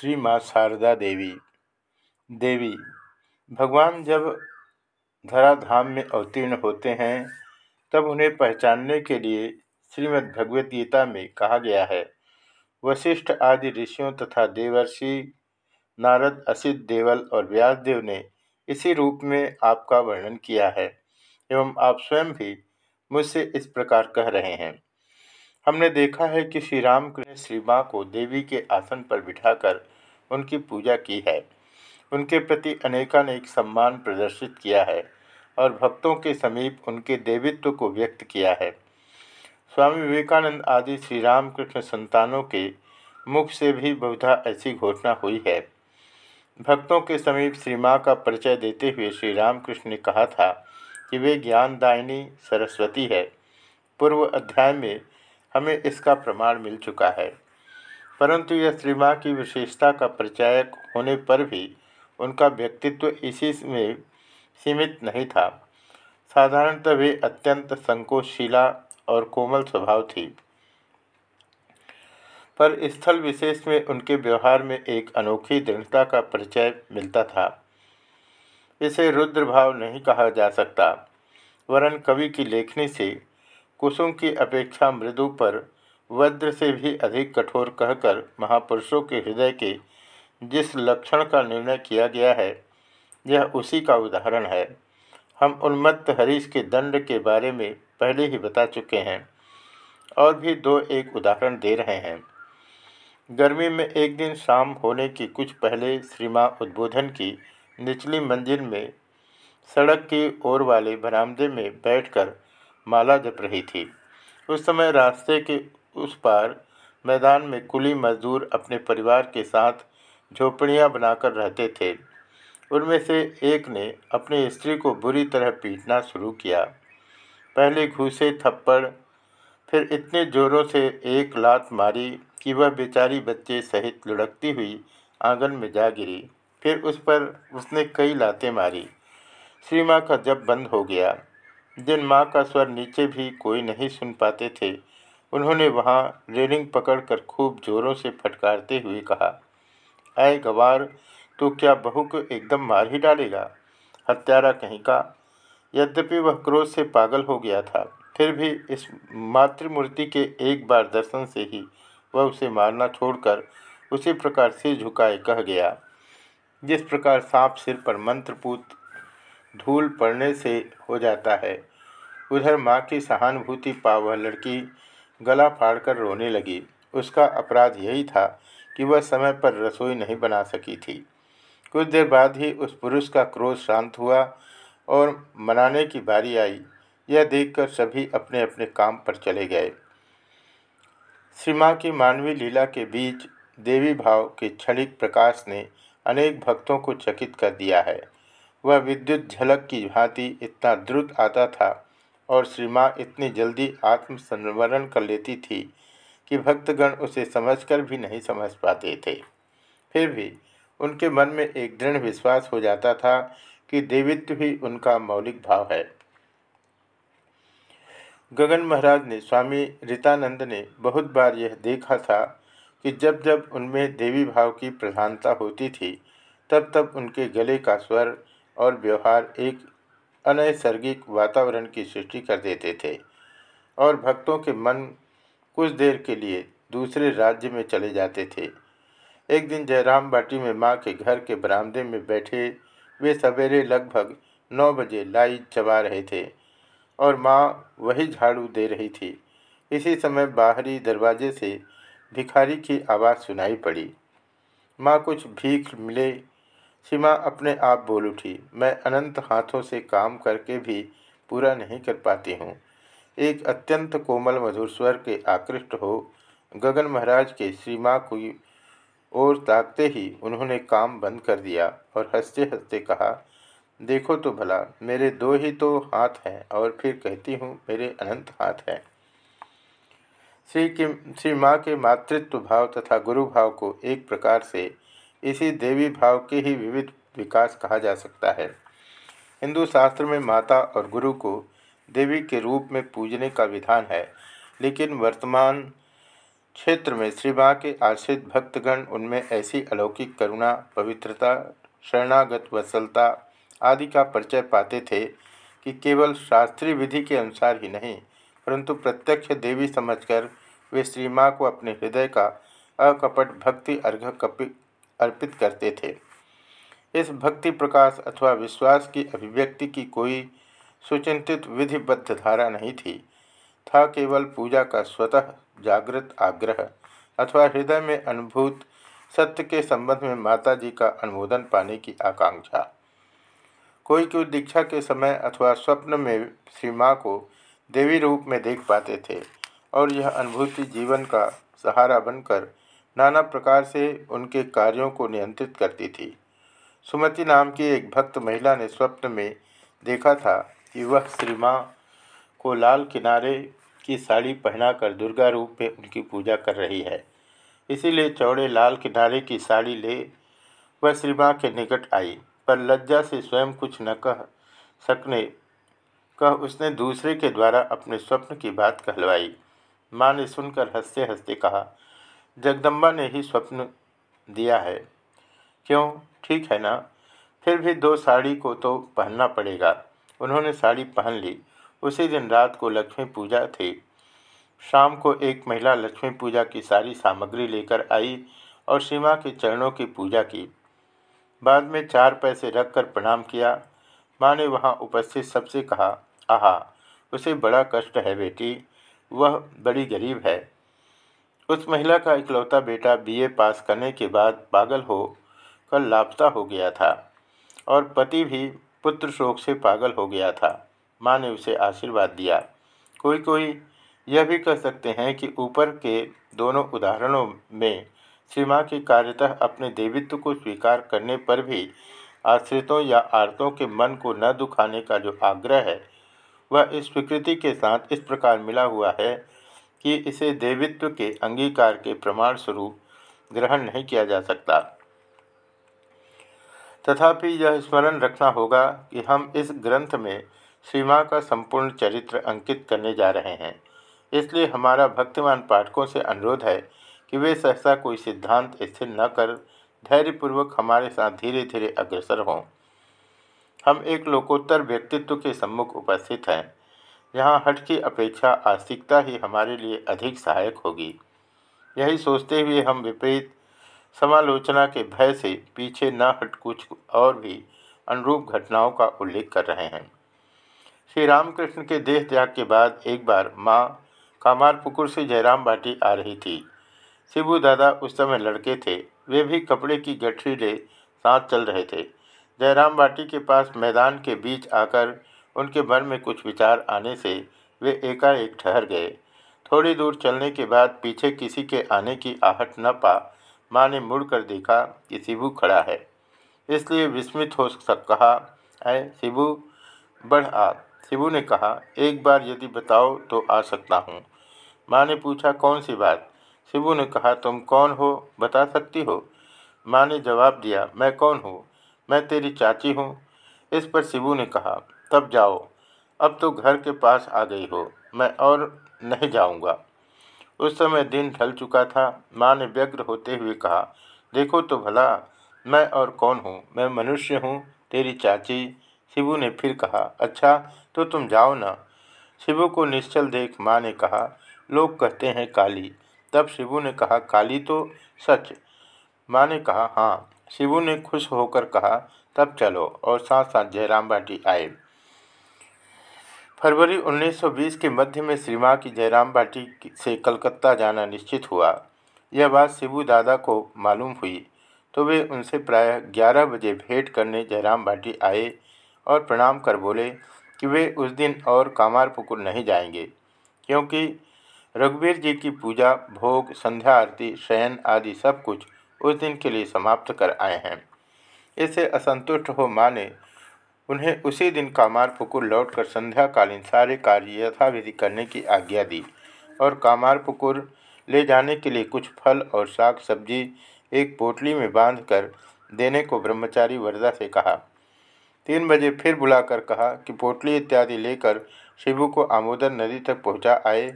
श्री माँ शारदा देवी। देवी, भगवान जब धराधाम में अवतीर्ण होते हैं, तब उन्हें पहचानने के लिए श्रीमद् भगवद गीता में कहा गया है। वशिष्ठ आदि ऋषियों तथा देवर्षि नारद, असित, देवल और व्यासदेव ने इसी रूप में आपका वर्णन किया है एवं आप स्वयं भी मुझसे इस प्रकार कह रहे हैं। हमने देखा है कि श्री राम रामकृष्ण श्री माँ को देवी के आसन पर बिठाकर उनकी पूजा की है। उनके प्रति अनेकानेक सम्मान प्रदर्शित किया है और भक्तों के समीप उनके देवित्व को व्यक्त किया है। स्वामी विवेकानंद आदि श्री रामकृष्ण संतानों के मुख से भी बहुधा ऐसी घोषणा हुई है। भक्तों के समीप श्री माँ का परिचय देते हुए श्री रामकृष्ण ने कहा था कि वे ज्ञानदायिनी सरस्वती है। पूर्व अध्याय में हमें इसका प्रमाण मिल चुका है। परंतु यह श्री की विशेषता का परिचायक होने पर भी उनका व्यक्तित्व इसी में सीमित नहीं था। साधारणतः वे अत्यंत संकोचशिला और कोमल स्वभाव थी। पर स्थल विशेष में उनके व्यवहार में एक अनोखी दृढ़ता का परिचय मिलता था। इसे रुद्र भाव नहीं कहा जा सकता। वरन कवि की लेखनी से कुसुम की अपेक्षा मृदु पर वज्र से भी अधिक कठोर कहकर महापुरुषों के हृदय के जिस लक्षण का निर्णय किया गया है, यह उसी का उदाहरण है। हम उन्मत्त हरीश के दंड के बारे में पहले ही बता चुके हैं और भी दो एक उदाहरण दे रहे हैं। गर्मी में एक दिन शाम होने की कुछ पहले श्रीमा उद्बोधन की निचली मंजिल में सड़क की ओर वाले बरामदे में बैठकर माला जप रही थी। उस समय रास्ते के उस पार मैदान में कुली मजदूर अपने परिवार के साथ झोपड़ियाँ बनाकर रहते थे। उनमें से एक ने अपनी स्त्री को बुरी तरह पीटना शुरू किया। पहले घूसे थप्पड़, फिर इतने ज़ोरों से एक लात मारी कि वह बेचारी बच्चे सहित लुढ़कती हुई आँगन में जा गिरी। फिर उस पर उसने कई लातें मारी। श्री माँ का जब बंद हो गया। जिन माँ का स्वर नीचे भी कोई नहीं सुन पाते थे। उन्होंने वहाँ रेलिंग पकड़कर खूब जोरों से फटकारते हुए कहा अय गवार तो क्या बहू को एकदम मार ही डालेगा? हत्यारा कहीं का? यद्यपि वह क्रोध से पागल हो गया था, फिर भी इस मातृमूर्ति के एक बार दर्शन से ही वह उसे मारना छोड़कर उसी प्रकार सिर झुकाए कह गया। जिस प्रकार सांप सिर पर मंत्रपूत धूल पड़ने से हो जाता है। उधर माँ की सहानुभूति पा वह लड़की गला फाड़कर रोने लगी। उसका अपराध यही था कि वह समय पर रसोई नहीं बना सकी थी। कुछ देर बाद ही उस पुरुष का क्रोध शांत हुआ और मनाने की बारी आई। यह देखकर सभी अपने अपने काम पर चले गए। श्री माँ की मानवीय लीला के बीच देवी भाव के क्षणिक प्रकाश ने अनेक भक्तों को चकित कर दिया है। वह विद्युत झलक की भांति इतना द्रुत आता था और श्री माँ इतनी जल्दी आत्मसंवरण कर लेती थी कि भक्तगण उसे समझकर भी नहीं समझ पाते थे। फिर भी उनके मन में एक दृढ़ विश्वास हो जाता था कि देवित्व भी उनका मौलिक भाव है। गगन महाराज ने, स्वामी रीतानंद ने बहुत बार यह देखा था कि जब जब उनमें देवी भाव की प्रधानता होती थी, तब तब उनके गले का स्वर और व्यवहार एक अनैसर्गिक वातावरण की सृष्टि कर देते थे और भक्तों के मन कुछ देर के लिए दूसरे राज्य में चले जाते थे। एक दिन जयराम बाटी में माँ के घर के बरामदे में बैठे वे सवेरे लगभग नौ बजे लाई चबा रहे थे और माँ वही झाड़ू दे रही थी। इसी समय बाहरी दरवाजे से भिखारी की आवाज़ सुनाई पड़ी। माँ कुछ भीख मिले सीमा अपने आप बोल उठी, मैं अनंत हाथों से काम करके भी पूरा नहीं कर पाती हूँ। एक अत्यंत कोमल मधुर स्वर के आकृष्ट हो, गगन महाराज के श्री माँ को ओर ताकते ही उन्होंने काम बंद कर दिया और हँसते हँसते कहा, देखो तो भला, मेरे दो ही तो हाथ हैं और फिर कहती हूँ, मेरे अनंत हाथ हैं। श्री के श्री माँ के मातृत्व भाव तथा गुरु भाव को एक प्रकार से इसी देवी भाव के ही विविध विकास कहा जा सकता है। हिंदू शास्त्र में माता और गुरु को देवी के रूप में पूजने का विधान है, लेकिन वर्तमान क्षेत्र में श्री माँ के आश्रित भक्तगण उनमें ऐसी अलौकिक करुणा, पवित्रता, शरणागत वसलता आदि का परिचय पाते थे कि केवल शास्त्रीय विधि के अनुसार ही नहीं, परंतु प्रत्यक्ष देवी समझकर वे श्री माँ को अपने हृदय का अकपट भक्ति अर्घ अर्पित करते थे। इस भक्ति प्रकाश अथवा विश्वास की अभिव्यक्ति की कोई सुचिंतित विधिबद्ध धारा नहीं थी। था केवल पूजा का स्वतः जागृत आग्रह अथवा हृदय में अनुभूत सत्य के संबंध में माता जी का अनुमोदन पाने की आकांक्षा। कोई कोई दीक्षा के समय अथवा स्वप्न में श्री माँ को देवी रूप में देख पाते थे और यह अनुभूति जीवन का सहारा बनकर नाना प्रकार से उनके कार्यों को नियंत्रित करती थी। सुमति नाम की एक भक्त महिला ने स्वप्न में देखा था कि वह श्री माँ को लाल किनारे की साड़ी पहनाकर दुर्गा रूप में उनकी पूजा कर रही है। इसीलिए चौड़े लाल किनारे की साड़ी ले वह श्री माँ के निकट आई, पर लज्जा से स्वयं कुछ न कह सकने, कह उसने दूसरे के द्वारा अपने स्वप्न की बात कहलवाई। माँ ने सुनकर हँसते हँसते कहा जगदम्बा ने ही स्वप्न दिया है। क्यों? ठीक है ना? फिर भी दो साड़ी को तो पहनना पड़ेगा। उन्होंने साड़ी पहन ली। उसी दिन रात को लक्ष्मी पूजा थी। शाम को एक महिला लक्ष्मी पूजा की सारी सामग्री लेकर आई और सीमा के चरणों की पूजा की। बाद में चार पैसे रखकर प्रणाम किया। माँ ने वहाँ उपस्थित सबसे कहा, आहा, उसे बड़ा कष्ट है बेटी। वह बड़ी गरीब है। उस महिला का इकलौता बेटा बीए पास करने के बाद पागल हो कर लापता हो गया था और पति भी पुत्र शोक से पागल हो गया था। माँ ने उसे आशीर्वाद दिया। कोई कोई यह भी कह सकते हैं कि ऊपर के दोनों उदाहरणों में श्री माँ के कार्यतः अपने देवित्व को स्वीकार करने पर भी आश्रितों या आर्तों के मन को न दुखाने का जो आग्रह है, वह इस स्वीकृति के साथ इस प्रकार मिला हुआ है कि इसे देवित्व के अंगीकार के प्रमाण स्वरूप ग्रहण नहीं किया जा सकता। तथापि यह स्मरण रखना होगा कि हम इस ग्रंथ में श्री माँ का संपूर्ण चरित्र अंकित करने जा रहे हैं। इसलिए हमारा भक्तिमान पाठकों से अनुरोध है कि वे सहसा कोई सिद्धांत स्थिर न कर, धैर्यपूर्वक हमारे साथ धीरे धीरे अग्रसर हों। हम एक लोकोत्तर व्यक्तित्व के सम्मुख उपस्थित हैं। यहाँ हट की अपेक्षा आस्तिकता ही हमारे लिए अधिक सहायक होगी। यही सोचते हुए हम विपरीत समालोचना के भय से पीछे न हट कुछ और भी अनुरूप घटनाओं का उल्लेख कर रहे हैं। श्री रामकृष्ण के देह त्याग के बाद एक बार माँ कामारपुकुर से जयराम बाटी आ रही थी। शिबू दादा उस समय लड़के थे। वे भी कपड़े की गठरी ले साथ चल रहे थे। जयराम बाटी के पास मैदान के बीच आकर उनके मन में कुछ विचार आने से वे एकाएक ठहर गए। थोड़ी दूर चलने के बाद पीछे किसी के आने की आहट न पा माँ ने मुड़कर देखा कि शिबू खड़ा है। इसलिए विस्मित हो सक कहा है शिबू, बढ़ आ। शिबू ने कहा, एक बार यदि बताओ तो आ सकता हूँ। माँ ने पूछा, कौन सी बात? शिबू ने कहा, तुम कौन हो, बता सकती हो? माँ ने जवाब दिया, मैं कौन हूँ? मैं तेरी चाची हूँ। इस पर शिबू ने कहा तब जाओ। अब तो घर के पास आ गई हो। मैं और नहीं जाऊँगा। उस समय दिन ढल चुका था। माँ ने व्यग्र होते हुए कहा, देखो तो भला, मैं और कौन हूँ? मैं मनुष्य हूँ, तेरी चाची। शिबू ने फिर कहा अच्छा तो तुम जाओ ना। शिबू को निश्चल देख माँ ने कहा, लोग कहते हैं काली। तब शिबू ने कहा, काली तो सच? माँ ने कहा हाँ। शिबू ने खुश होकर कहा, तब चलो और साथ साथ जयराम बाटी आए। फरवरी 1920 के मध्य में श्री माँ की जयराम बाटी से कलकत्ता जाना निश्चित हुआ। यह बात शिबू दादा को मालूम हुई तो वे उनसे प्रायः 11 बजे भेंट करने जयराम बाटी आए और प्रणाम कर बोले कि वे उस दिन और कामारपुकुर नहीं जाएँगे, क्योंकि रघुवीर जी की पूजा, भोग, संध्या आरती, शयन आदि सब कुछ उस दिन के लिए समाप्त कर आए हैं। इससे असंतुष्ट हो माँ ने उन्हें उसी दिन कामारपुकुर लौटकर संध्याकालीन सारे कार्य यथाविधि करने की आज्ञा दी और कामारपुकुर ले जाने के लिए कुछ फल और साग सब्ज़ी एक पोटली में बांधकर देने को ब्रह्मचारी वरदा से कहा। तीन बजे फिर बुलाकर कहा कि पोटली इत्यादि लेकर शिबू को आमोदर नदी तक पहुँचा आए।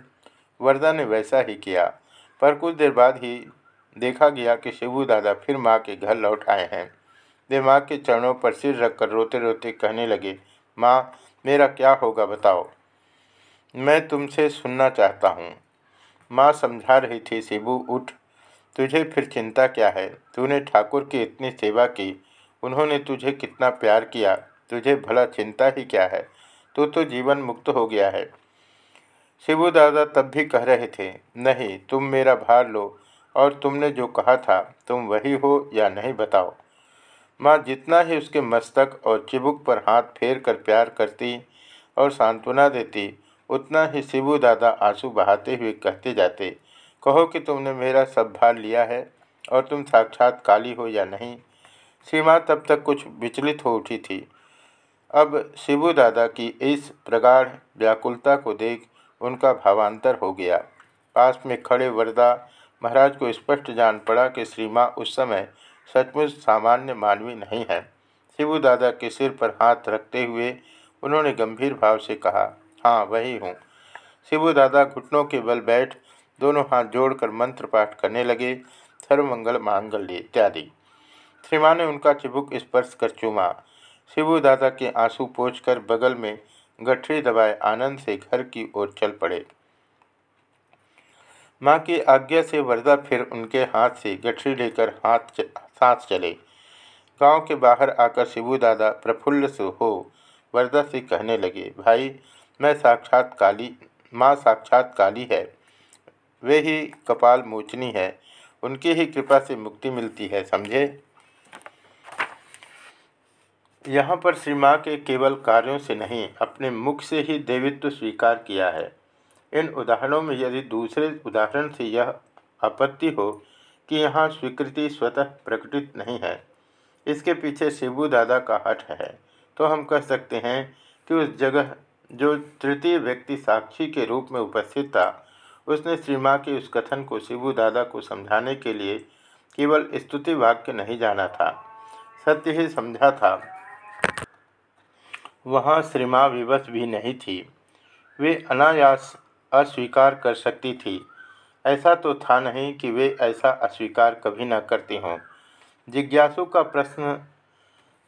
वरदा ने वैसा ही किया। पर कुछ देर बाद ही देखा गया कि शिबू दादा फिर माँ के घर लौट आए हैं। माँ के चरणों पर सिर रखकर रोते रोते कहने लगे, माँ, मेरा क्या होगा बताओ। मैं तुमसे सुनना चाहता हूँ। माँ समझा रही थी शिबू उठ। तुझे फिर चिंता क्या है? तूने ठाकुर की इतनी सेवा की। उन्होंने तुझे कितना प्यार किया। तुझे भला चिंता ही क्या है? तू तो जीवन मुक्त हो गया है। शिबू दादा तब भी कह रहे थे, नहीं, तुम मेरा भार लो और तुमने जो कहा था, तुम वही हो या नहीं बताओ। माँ जितना ही उसके मस्तक और चिबुक पर हाथ फेर कर प्यार करती और सांत्वना देती, उतना ही शिबू दादा आँसू बहाते हुए कहते जाते, कहो कि तुमने मेरा सब भार लिया है और तुम साक्षात काली हो या नहीं? श्री माँ तब तक कुछ विचलित हो उठी थी। अब शिबू दादा की इस प्रगाढ़ व्याकुलता को देख उनका भावांतर हो गया। पास में खड़े वरदा महाराज को स्पष्ट जान पड़ा कि श्री उस समय सचमुच सामान्य मानवी नहीं है। शिबू दादा के सिर पर हाथ रखते हुए उन्होंने गंभीर भाव से कहा हाँ वही हूँ। शिबू दादा घुटनों के बल बैठ दोनों हाथ जोड़कर मंत्र पाठ करने लगे, सर्वमंगल मांगल्य इत्यादि। श्रीमा ने उनका चिबुक स्पर्श कर चूमा। शिबू दादा के आँसू पोछकर बगल में गठरी दबाए आनंद से घर की ओर चल पड़े। माँ की आज्ञा से वरदा फिर उनके हाथ से गठरी लेकर हाथ साथ चले। गाँव के बाहर आकर शिबू दादा प्रफुल्ल से हो वरदा से कहने लगे, भाई, मैं साक्षात काली, माँ साक्षात काली है। वे ही कपाल मोचनी है। उनकी ही कृपा से मुक्ति मिलती है, समझे? यहाँ पर श्री माँ के केवल कार्यों से नहीं, अपने मुख से ही देवित्व स्वीकार किया है। इन उदाहरणों में यदि दूसरे उदाहरण से यह आपत्ति हो कि यहाँ स्वीकृति स्वतः प्रकटित नहीं है। इसके पीछे शिबू दादा का हट है। तो हम कह सकते हैं कि उस जगह जो तृतीय व्यक्ति साक्षी के रूप में उपस्थित था, उसने श्री माँ के उस कथन को शिबू दादा को समझाने के लिए केवल स्तुति वाक्य नहीं जाना था, सत्य ही समझा था। वहाँ श्री माँ विवश भी नहीं थी। वे अनायास अस्वीकार कर सकती थी। ऐसा तो था नहीं कि वे ऐसा अस्वीकार कभी न करती हों। जिज्ञासु का प्रश्न,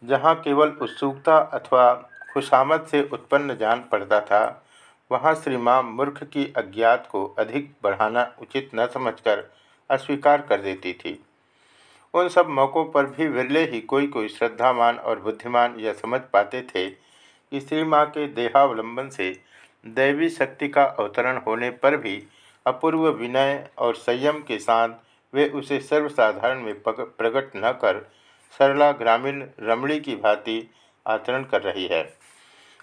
जहाँ केवल उत्सुकता अथवा खुशामद से उत्पन्न जान पड़ता था, वहाँ श्री माँ मूर्ख की अज्ञात को अधिक बढ़ाना उचित न समझकर अस्वीकार कर देती थी। उन सब मौक़ों पर भी विरले ही कोई कोई श्रद्धामान और बुद्धिमान यह समझ पाते थे कि श्री माँ के देहावलंबन से दैवी शक्ति का अवतरण होने पर भी अपूर्व विनय और संयम के साथ वे उसे सर्वसाधारण में प्रकट न कर सरला ग्रामीण रमणी की भांति आचरण कर रही है।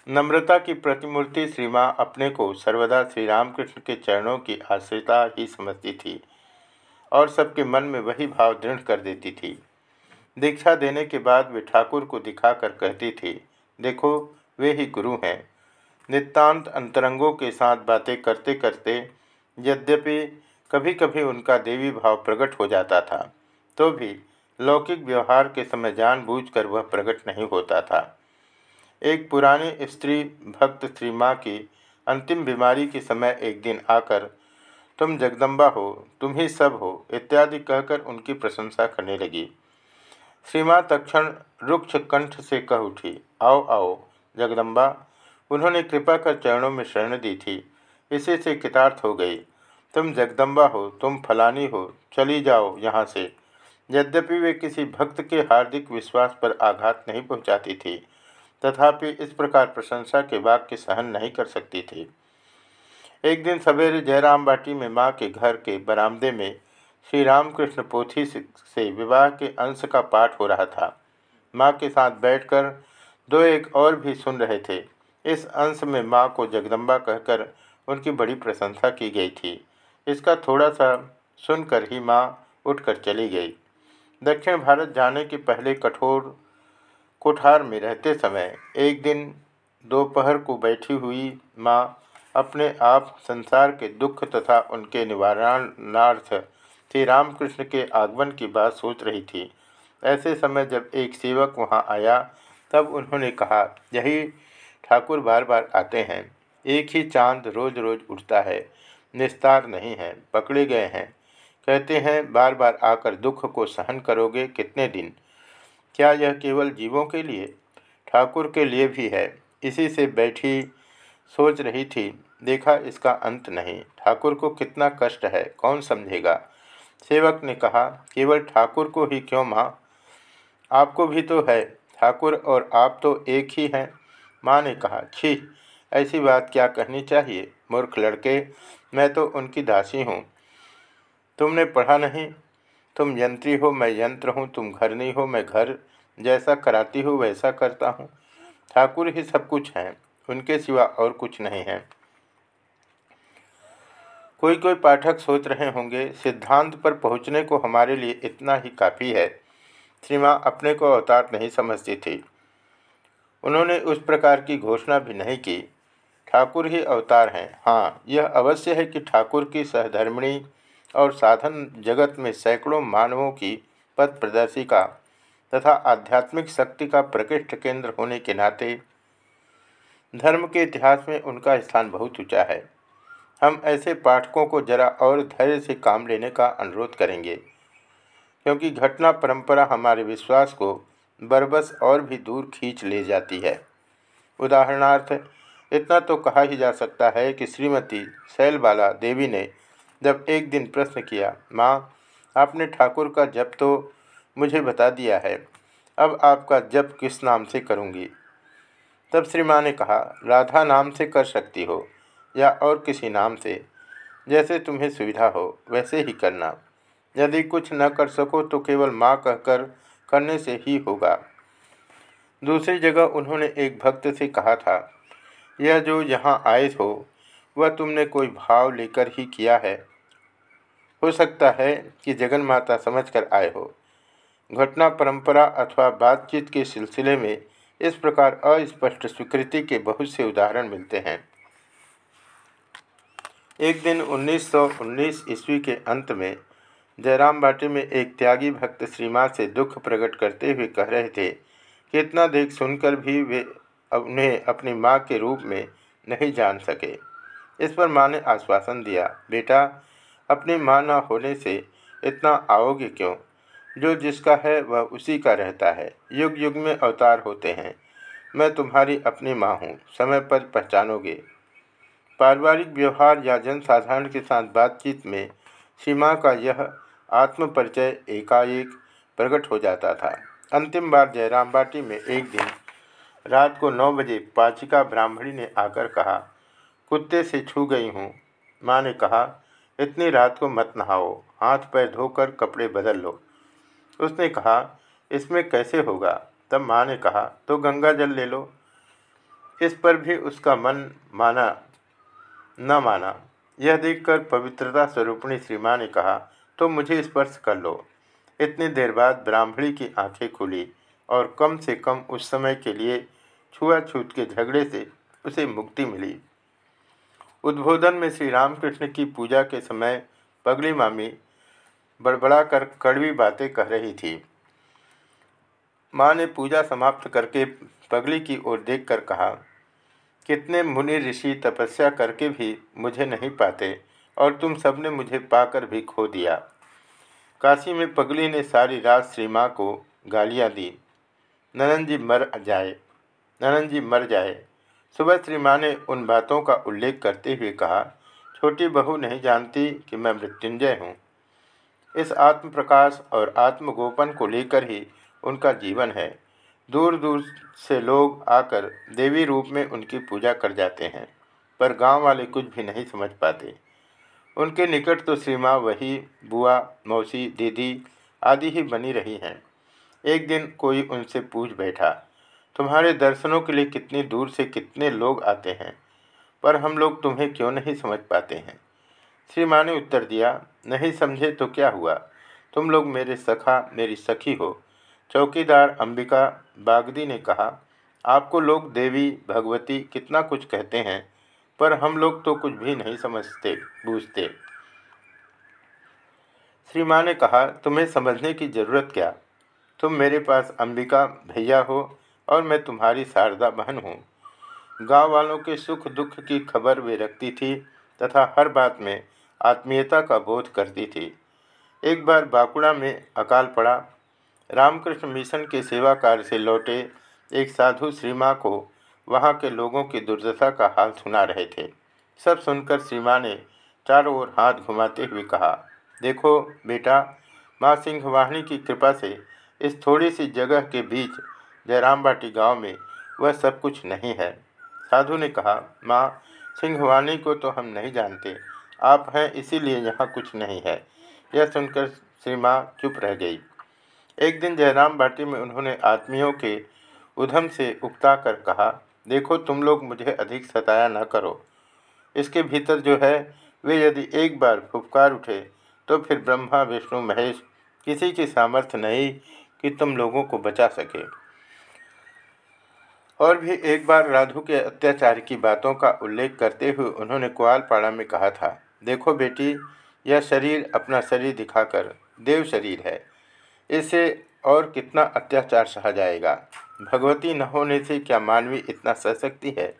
नम्रता की प्रतिमूर्ति श्री माँ अपने को सर्वदा श्री रामकृष्ण के चरणों की आश्रिता ही समझती थी और सबके मन में वही भाव दृढ़ कर देती थी। दीक्षा देने के बाद वे ठाकुर को दिखाकर कहती थी, देखो, वे ही गुरु हैं। नितांत अंतरंगों के साथ बातें करते करते यद्यपि कभी कभी उनका देवी भाव प्रकट हो जाता था तो भी लौकिक व्यवहार के समय जानबूझकर वह प्रकट नहीं होता था। एक पुरानी स्त्री भक्त श्री माँ की अंतिम बीमारी के समय एक दिन आकर, तुम जगदम्बा हो, तुम ही सब हो, इत्यादि कहकर उनकी प्रशंसा करने लगी। श्री माँ तक्षण रुक्ष कंठ से कह उठी, आओ आओ, जगदम्बा, उन्होंने कृपा कर चरणों में शरण दी थी। इसी से कितार्थ हो गई। तुम जगदम्बा हो, तुम फलानी हो, चली जाओ यहाँ से। यद्यपि वे किसी भक्त के हार्दिक विश्वास पर आघात नहीं पहुँचाती थी, तथापि इस प्रकार प्रशंसा के वाक्य सहन नहीं कर सकती थी। एक दिन सवेरे जयराम बाटी में माँ के घर के बरामदे में श्री रामकृष्ण पोथी से विवाह के अंश का पाठ हो रहा था। माँ के साथ बैठकर दो एक और भी सुन रहे थे। इस अंश में माँ को जगदम्बा कहकर उनकी बड़ी प्रशंसा की गई थी। इसका थोड़ा सा सुनकर ही माँ उठकर चली गई। दक्षिण भारत जाने के पहले कठोर कोठार में रहते समय एक दिन दोपहर को बैठी हुई माँ अपने आप संसार के दुख तथा उनके निवारणार्थ श्री रामकृष्ण के आगमन की बात सोच रही थी। ऐसे समय जब एक सेवक वहाँ आया, तब उन्होंने कहा, यही ठाकुर बार बार आते हैं। एक ही चाँद रोज रोज उठता है, निस्तार नहीं है, पकड़े गए हैं। कहते हैं बार बार आकर दुख को सहन करोगे कितने दिन? क्या यह केवल जीवों के लिए? ठाकुर के लिए भी है। इसी से बैठी सोच रही थी, देखा इसका अंत नहीं। ठाकुर को कितना कष्ट है, कौन समझेगा? सेवक ने कहा, केवल ठाकुर को ही क्यों माँ? आपको भी तो है। ठाकुर और आप तो एक ही हैं। माँ ने कहा, छी ऐसी बात क्या कहनी चाहिए? मूर्ख लड़के, मैं तो उनकी दासी हूँ। तुमने पढ़ा नहीं? तुम यंत्री हो, मैं यंत्र हूँ। तुम घर नहीं हो, मैं घर। जैसा कराती हूँ, वैसा करता हूँ। ठाकुर ही सब कुछ हैं। उनके सिवा और कुछ नहीं है। कोई कोई पाठक सोच रहे होंगे, सिद्धांत पर पहुँचने को हमारे लिए इतना ही काफ़ी है। श्री माँ अपने को अवतार नहीं समझती थी। उन्होंने उस प्रकार की घोषणा भी नहीं की। ठाकुर ही अवतार हैं। हाँ यह अवश्य है कि ठाकुर की सहधर्मिणी और साधन जगत में सैकड़ों मानवों की पद प्रदर्शिका तथा आध्यात्मिक शक्ति का प्रकृष्ट केंद्र होने के नाते धर्म के इतिहास में उनका स्थान बहुत ऊँचा है। हम ऐसे पाठकों को जरा और धैर्य से काम लेने का अनुरोध करेंगे, क्योंकि घटना परंपरा हमारे विश्वास को बरबस और भी दूर खींच ले जाती है। उदाहरणार्थ इतना तो कहा ही जा सकता है कि श्रीमती शैलबाला देवी ने जब एक दिन प्रश्न किया, माँ, आपने ठाकुर का जप तो मुझे बता दिया है, अब आपका जप किस नाम से करूँगी? तब श्री माँ ने कहा, राधा नाम से कर सकती हो, या और किसी नाम से। जैसे तुम्हें सुविधा हो, वैसे ही करना। यदि कुछ न कर सको तो केवल माँ कहकर करने से ही होगा। दूसरी जगह उन्होंने एक भक्त से कहा था यह जो यहाँ आए हो, वह तुमने कोई भाव लेकर ही किया है। हो सकता है कि जगन माता समझ कर आए हो। घटना, परंपरा अथवा बातचीत के सिलसिले में इस प्रकार अस्पष्ट स्वीकृति के बहुत से उदाहरण मिलते हैं। एक दिन 1919 ईस्वी के अंत में जयराम बाटी में एक त्यागी भक्त श्रीमा से दुख प्रकट करते हुए कह रहे थे कि इतना देख सुनकर भी वे उन्हें अपनी माँ के रूप में नहीं जान सके। इस पर माँ ने आश्वासन दिया, बेटा, अपनी माँ न होने से इतना आओगे क्यों? जो जिसका है वह उसी का रहता है। युग युग में अवतार होते हैं। मैं तुम्हारी अपनी माँ हूँ। समय पर पहचानोगे। पारिवारिक व्यवहार या जनसाधारण के साथ बातचीत में सीमा का यह आत्म परिचय एकाएक प्रकट हो जाता था। अंतिम बार जयराम बाटी में एक दिन रात को नौ बजे पाचिका ब्राह्मणी ने आकर कहा, कुत्ते से छू गई हूँ। माँ ने कहा, इतनी रात को मत नहाओ, हाथ पैर धोकर कपड़े बदल लो। उसने कहा, इसमें कैसे होगा? तब माँ ने कहा तो गंगा जल ले लो। इस पर भी उसका मन माना, न माना। यह देखकर पवित्रता स्वरूपणी श्री माँ ने कहा तो मुझे स्पर्श कर लो। इतनी देर बाद ब्राह्मणी की आँखें खुली। और कम से कम उस समय के लिए छुआछूत के झगड़े से उसे मुक्ति मिली। उद्बोधन में श्री रामकृष्ण की पूजा के समय पगली मामी बड़बड़ाकर कड़वी बातें कह रही थी। माँ ने पूजा समाप्त करके पगली की ओर देखकर कहा, कितने मुनि ऋषि तपस्या करके भी मुझे नहीं पाते और तुम सबने मुझे पाकर भी खो दिया। काशी में पगली ने सारी रात श्री माँ को गालियाँ दी। ननन जी मर जाए ननन जी मर जाए। सुबह श्री माँ ने उन बातों का उल्लेख करते हुए कहा, छोटी बहू नहीं जानती कि मैं मृत्युंजय हूँ। इस आत्म प्रकाश और आत्मगोपन को लेकर ही उनका जीवन है। दूर दूर से लोग आकर देवी रूप में उनकी पूजा कर जाते हैं, पर गाँव वाले कुछ भी नहीं समझ पाते। उनके निकट तो श्री वही बुआ, मौसी, दीदी आदि ही बनी रही हैं। एक दिन कोई उनसे पूछ बैठा, तुम्हारे दर्शनों के लिए कितनी दूर से कितने लोग आते हैं? पर हम लोग तुम्हें क्यों नहीं समझ पाते हैं? श्री माँ ने उत्तर दिया, नहीं समझे तो क्या हुआ? तुम लोग मेरे सखा, मेरी सखी हो। चौकीदार अंबिका बागदी ने कहा, आपको लोग देवी, भगवती कितना कुछ कहते हैं, पर हम लोग तो कुछ भी नहीं समझते, बूझते। श्री माँ ने कहा, तुम्हें समझने की ज़रूरत क्या? तुम मेरे पास अंबिका भैया हो और मैं तुम्हारी शारदा बहन हूँ। गाँव वालों के सुख दुख की खबर वे रखती थी तथा हर बात में आत्मीयता का बोध करती थी। एक बार बाकुड़ा में अकाल पड़ा। रामकृष्ण मिशन के सेवा कार्य से लौटे एक साधु श्री को वहाँ के लोगों की दुर्दशा का हाल सुना रहे थे। सब सुनकर श्री ने चारों ओर हाथ घुमाते हुए कहा, देखो बेटा माँ सिंहवाहिनी की कृपा से इस थोड़ी सी जगह के बीच जयराम बाटी गाँव में वह सब कुछ नहीं है। साधु ने कहा, माँ सिंहवाणी को तो हम नहीं जानते। आप हैं इसीलिए यहाँ कुछ नहीं है। यह सुनकर श्री माँ चुप रह गई। एक दिन जयराम बाटी में उन्होंने आदमियों के उधम से उकता कर कहा, देखो, तुम लोग मुझे अधिक सताया न करो। इसके भीतर जो है, वे यदि एक बार फुफकार उठे तो फिर ब्रह्मा, विष्णु, महेश किसी की सामर्थ्य नहीं कि तुम लोगों को बचा सके। और भी एक बार राधु के अत्याचार की बातों का उल्लेख करते हुए उन्होंने कुआलपाड़ा में कहा था, देखो बेटी, यह शरीर अपना शरीर दिखाकर देव शरीर है। इसे और कितना अत्याचार सहा जाएगा। भगवती न होने से क्या मानवी इतना सह सकती है?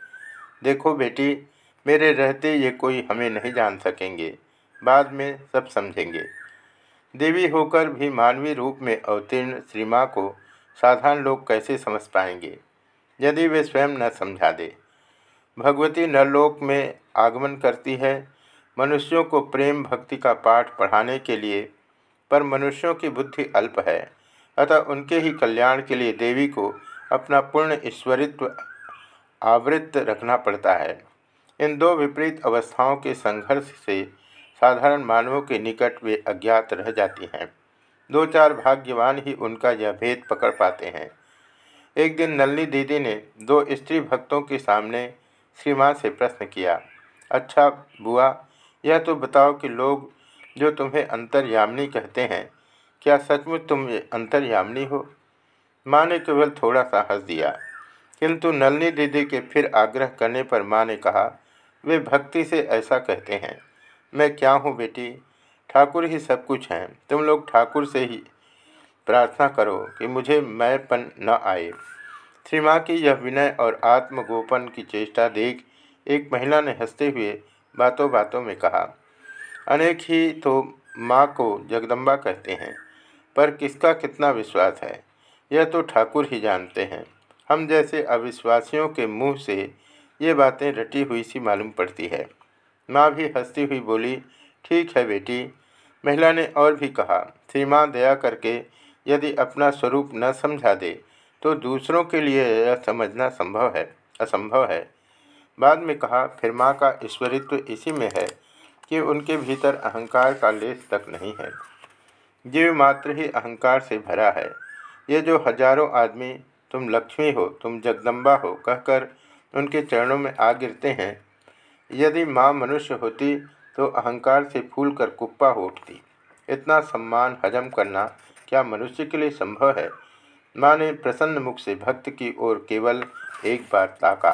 देखो बेटी, मेरे रहते ये कोई हमें नहीं जान सकेंगे। बाद में सब समझेंगे। देवी होकर भी मानवीय रूप में अवतीर्ण श्री माँ को साधारण लोग कैसे समझ पाएँगे? यदि वे स्वयं न समझा दे। भगवती नरलोक में आगमन करती है। मनुष्यों को प्रेम भक्ति का पाठ पढ़ाने के लिए, पर मनुष्यों की बुद्धि अल्प है। अतः उनके ही कल्याण के लिए देवी को अपना पूर्ण ईश्वरित्व आवृत्त रखना पड़ता है। इन दो विपरीत अवस्थाओं के संघर्ष से साधारण मानवों के निकट वे अज्ञात रह जाती हैं। दो चार भाग्यवान ही उनका यह भेद पकड़ पाते हैं। एक दिन नलनी दीदी ने दो स्त्री भक्तों के सामने श्री माँ से प्रश्न किया अच्छा बुआ, यह तो बताओ कि लोग जो तुम्हें अंतर्यामिनी कहते हैं, क्या सचमुच तुम ये अंतर्यामिनी हो? माँ ने केवल थोड़ा सा हंस दिया, किंतु नलनी दीदी के फिर आग्रह करने पर माँ ने कहा, वे भक्ति से ऐसा कहते हैं। मैं क्या हूँ बेटी? ठाकुर ही सब कुछ हैं। तुम लोग ठाकुर से ही प्रार्थना करो कि मुझे मैंपन न आए। श्री माँ की यह विनय और आत्मगोपन की चेष्टा देख एक महिला ने हँसते हुए बातों बातों में कहा, अनेक ही तो माँ को जगदम्बा कहते हैं, पर किसका कितना विश्वास है? यह तो ठाकुर ही जानते हैं। हम जैसे अविश्वासियों के मुँह से ये बातें रटी हुई सी मालूम पड़ती है। माँ भी हंसती हुई बोली, ठीक है बेटी। महिला ने और भी कहा श्री माँ दया करके यदि अपना स्वरूप न समझा दे तो दूसरों के लिए यह समझना संभव है, असंभव है। बाद में कहा, फिर माँ का ईश्वरित्व इसी में है कि उनके भीतर अहंकार का लेस तक नहीं है। जीव मात्र ही अहंकार से भरा है। ये जो हज़ारों आदमी, तुम लक्ष्मी हो, तुम जगदम्बा हो, कहकर उनके चरणों में आ गिरते हैं यदि माँ मनुष्य होती तो अहंकार से फूल कर कुप्पा हो उठती। इतना सम्मान हजम करना क्या मनुष्य के लिए संभव है? माँ ने प्रसन्न मुख से भक्त की ओर केवल एक बार ताका।